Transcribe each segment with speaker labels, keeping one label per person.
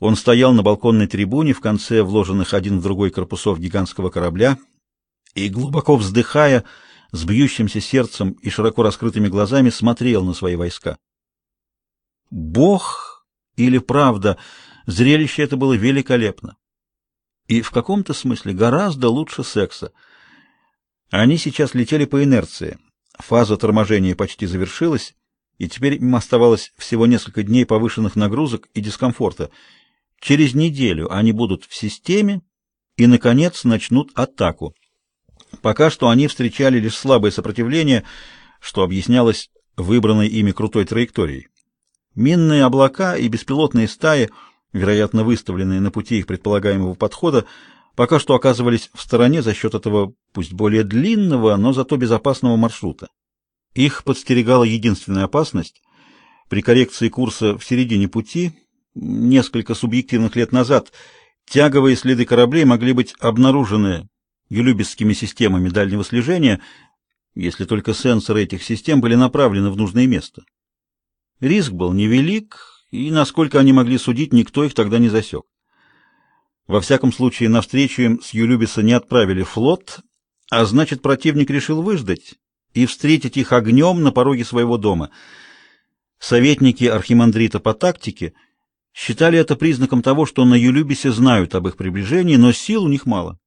Speaker 1: Он стоял на балконной трибуне в конце вложенных один в другой корпусов гигантского корабля и, глубоко вздыхая, с бьющимся сердцем и широко раскрытыми глазами смотрел на свои войска. Бог или правда, зрелище это было великолепно. И в каком-то смысле гораздо лучше секса. Они сейчас летели по инерции. Фаза торможения почти завершилась, и теперь им оставалось всего несколько дней повышенных нагрузок и дискомфорта. Через неделю они будут в системе и, наконец, начнут атаку. Пока что они встречали лишь слабое сопротивление, что объяснялось выбранной ими крутой траекторией. Минные облака и беспилотные стаи, вероятно, выставленные на пути их предполагаемого подхода, пока что оказывались в стороне за счет этого, пусть более длинного, но зато безопасного маршрута. Их подстерегала единственная опасность. При коррекции курса в середине пути, несколько субъективных лет назад, тяговые следы кораблей могли быть обнаружены юлюбисскими системами дальнего слежения, если только сенсоры этих систем были направлены в нужное место. Риск был невелик, и, насколько они могли судить, никто их тогда не засек. Во всяком случае, навстречу им с Юлюбиса не отправили флот, а значит, противник решил выждать и встретить их огнем на пороге своего дома. Советники архимандрита по тактике считали это признаком того, что на Юлюбисе знают об их приближении, но сил у них мало.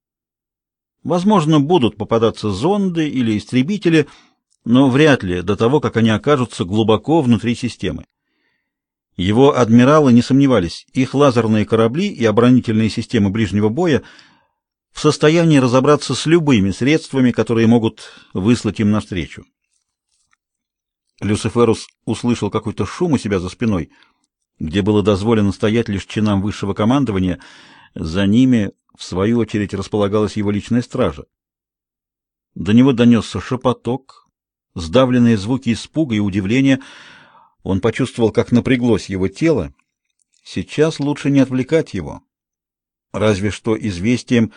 Speaker 1: Возможно, будут попадаться зонды или истребители, но вряд ли до того, как они окажутся глубоко внутри системы. Его адмиралы не сомневались, их лазерные корабли и оборонительные системы ближнего боя в состоянии разобраться с любыми средствами, которые могут выслать им навстречу. Люциферус услышал какой-то шум у себя за спиной, где было дозволено стоять лишь чинам высшего командования. За ними, в свою очередь, располагалась его личная стража. До него донесся шепоток, сдавленные звуки испуга и удивления — он почувствовал, как напряглось его тело. Сейчас лучше не отвлекать его. Разве что известием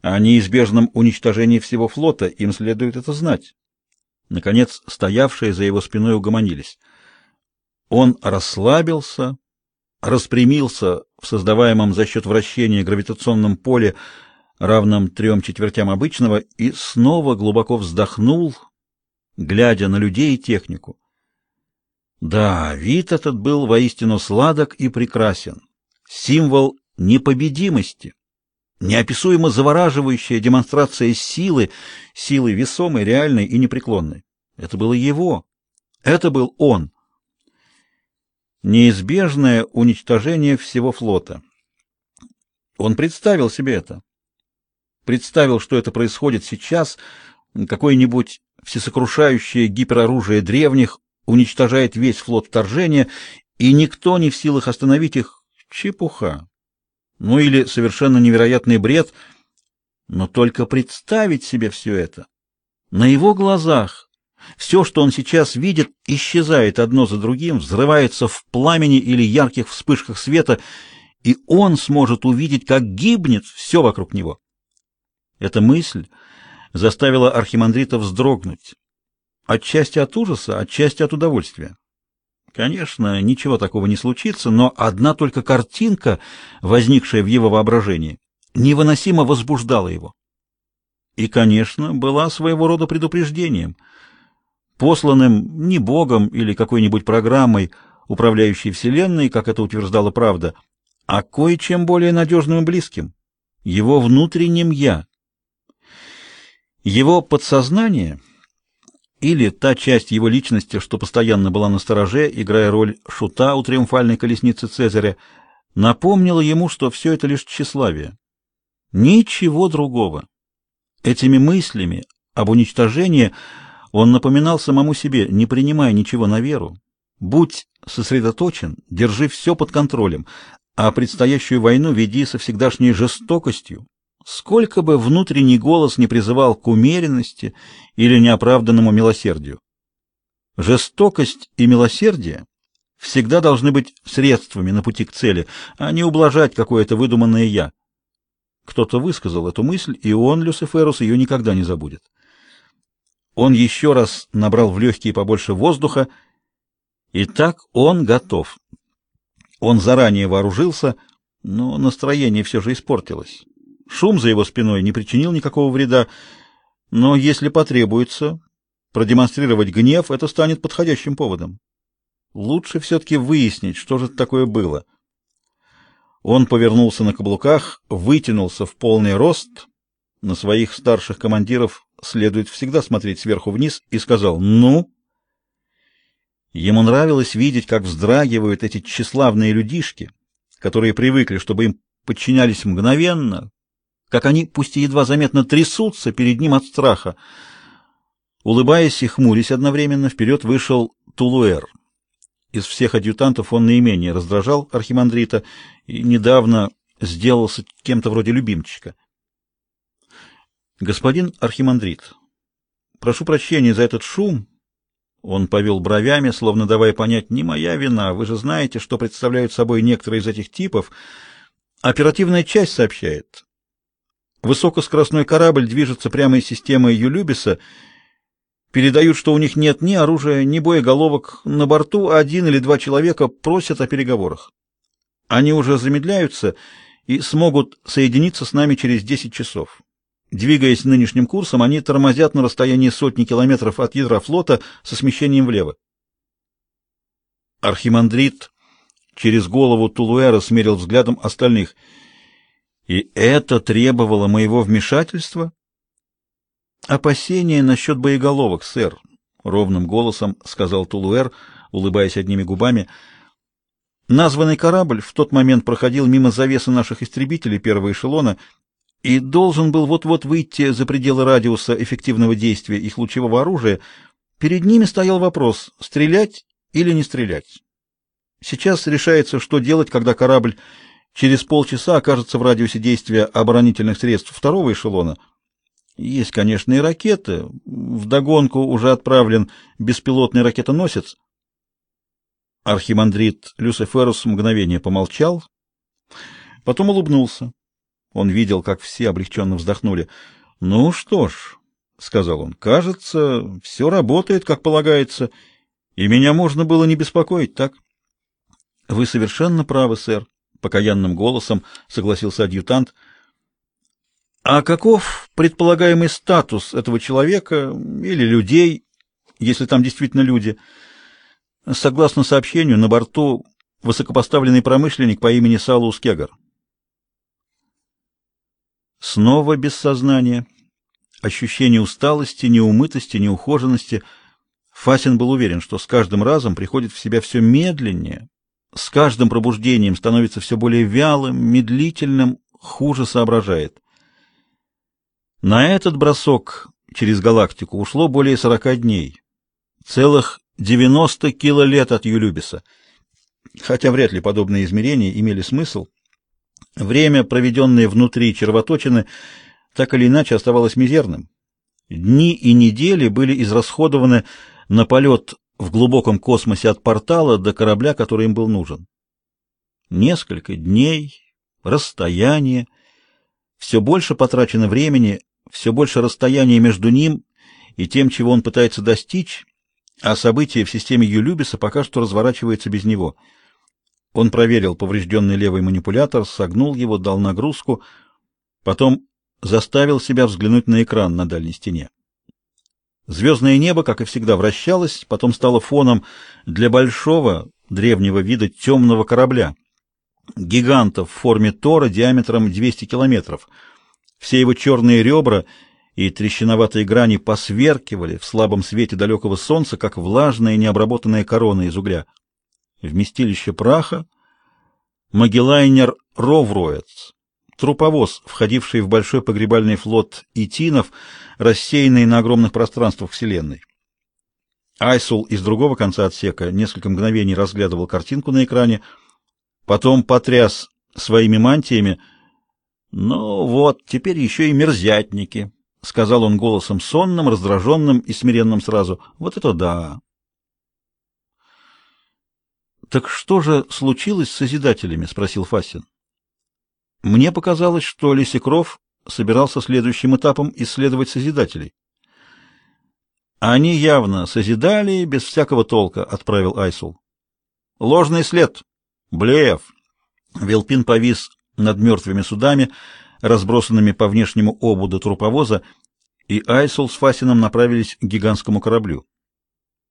Speaker 1: о неизбежном уничтожении всего флота им следует это знать. Наконец, стоявшие за его спиной угомонились. Он расслабился, распрямился в создаваемом за счет вращения гравитационном поле, равном трем четвертям обычного, и снова глубоко вздохнул, глядя на людей и технику. Да, вид этот был воистину сладок и прекрасен. Символ непобедимости, неописуемо завораживающая демонстрация силы, силы весомой, реальной и непреклонной. Это было его. Это был он. Неизбежное уничтожение всего флота. Он представил себе это. Представил, что это происходит сейчас, какое-нибудь всесокрушающее гипероружие древних уничтожает весь флот вторжения, и никто не в силах остановить их. Чепуха. Ну или совершенно невероятный бред. Но только представить себе все это. На его глазах все, что он сейчас видит, исчезает одно за другим, взрывается в пламени или ярких вспышках света, и он сможет увидеть, как гибнет все вокруг него. Эта мысль заставила архимандрита вздрогнуть. Отчасти от ужаса, отчасти от удовольствия. Конечно, ничего такого не случится, но одна только картинка, возникшая в его воображении, невыносимо возбуждала его. И, конечно, была своего рода предупреждением, посланным не Богом или какой-нибудь программой, управляющей Вселенной, как это утверждала правда, а кое-чем более надежным и близким, его внутренним «я». Его подсознание — или та часть его личности, что постоянно была на стороже, играя роль шута у триумфальной колесницы Цезаря, напомнила ему, что все это лишь тщеславие. Ничего другого. Этими мыслями об уничтожении он напоминал самому себе, не принимая ничего на веру. Будь сосредоточен, держи все под контролем, а предстоящую войну веди со всегдашней жестокостью, сколько бы внутренний голос не призывал к умеренности или неоправданному милосердию. Жестокость и милосердие всегда должны быть средствами на пути к цели, а не ублажать какое-то выдуманное «я». Кто-то высказал эту мысль, и он, Люциферус, ее никогда не забудет. Он еще раз набрал в легкие побольше воздуха, и так он готов. Он заранее вооружился — но настроение все же испортилось. Шум за его спиной не причинил никакого вреда, но если потребуется продемонстрировать гнев, это станет подходящим поводом. Лучше все-таки выяснить, что же такое было. Он повернулся на каблуках, вытянулся в полный рост. На своих старших командиров следует всегда смотреть сверху вниз и сказал «Ну?». Ему нравилось видеть, как вздрагивают эти тщеславные людишки, которые привыкли, чтобы им подчинялись мгновенно, как они, пусть и едва заметно, трясутся перед ним от страха. Улыбаясь и хмурясь одновременно, вперед вышел Тулуэр. Из всех адъютантов он наименее раздражал архимандрита и недавно сделался кем-то вроде любимчика. «Господин архимандрит, прошу прощения за этот шум». Он повел бровями, словно давая понять, не моя вина, вы же знаете, что представляют собой некоторые из этих типов. Оперативная часть сообщает. Высокоскоростной корабль движется прямо из системы Юлюбиса Передают, что у них нет ни оружия, ни боеголовок. На борту один или два человека просят о переговорах. Они уже замедляются и смогут соединиться с нами через 10 часов. Двигаясь нынешним курсом, они тормозят на расстоянии сотни километров от ядра флота со смещением влево. Архимандрит через голову Тулуэра смерил взглядом остальных. И это требовало моего вмешательства? Опасения насчет боеголовок, сэр, ровным голосом сказал Тулуэр, улыбаясь одними губами. Названный корабль в тот момент проходил мимо завесы наших истребителей первого эшелона и должен был вот-вот выйти за пределы радиуса эффективного действия их лучевого оружия. Перед ними стоял вопрос: стрелять или не стрелять. Сейчас решается, что делать, когда корабль через полчаса окажется в радиусе действия оборонительных средств второго эшелона. Есть, конечно, и ракеты. В догонку уже отправлен беспилотный ракетоносец. Архимандрит Люциферус мгновение помолчал, потом улыбнулся. Он видел, как все облегченно вздохнули. "Ну что ж", сказал он. "Кажется, все работает, как полагается, и меня можно было не беспокоить, так?" "Вы совершенно правы, сэр", покаянным голосом согласился адъютант. А каков предполагаемый статус этого человека или людей, если там действительно люди? Согласно сообщению, на борту высокопоставленный промышленник по имени Салус Кегар. Снова без сознания, ощущение усталости, неумытости, неухоженности. Фасин был уверен, что с каждым разом приходит в себя все медленнее, с каждым пробуждением становится все более вялым, медлительным, хуже соображает. На этот бросок через галактику ушло более 40 дней. Целых 90 килолет от Юлюбиса. Хотя вряд ли подобные измерения имели смысл. Время, проведенное внутри червоточины, так или иначе оставалось мизерным. Дни и недели были израсходованы на полет в глубоком космосе от портала до корабля, который им был нужен. Несколько дней, расстояние, все больше потрачено времени все больше расстояния между ним и тем, чего он пытается достичь, а события в системе Юлюбиса пока что разворачиваются без него. Он проверил поврежденный левый манипулятор, согнул его, дал нагрузку, потом заставил себя взглянуть на экран на дальней стене. Звездное небо, как и всегда, вращалось, потом стало фоном для большого, древнего вида темного корабля, гиганта в форме Тора диаметром 200 километров — все его черные ребра и трещиноватые грани посверкивали в слабом свете далекого солнца, как влажная необработанная корона из угля. Вместилище праха Магеллайнер Ровроец, труповоз, входивший в большой погребальный флот итинов, рассеянный на огромных пространствах Вселенной. Айсул из другого конца отсека несколько мгновений разглядывал картинку на экране, потом потряс своими мантиями, ну вот, теперь еще и мерзятники, сказал он голосом сонным, раздраженным и смиренным сразу. Вот это да. Так что же случилось с созидателями, спросил Фасин. Мне показалось, что Лисикров собирался следующим этапом исследовать созидателей. Они явно созидали без всякого толка, отправил Айсул. Ложный след. Блеф. Велпин повис над мертвыми судами, разбросанными по внешнему ободу труповоза, и Айсул с Фасином направились к гигантскому кораблю.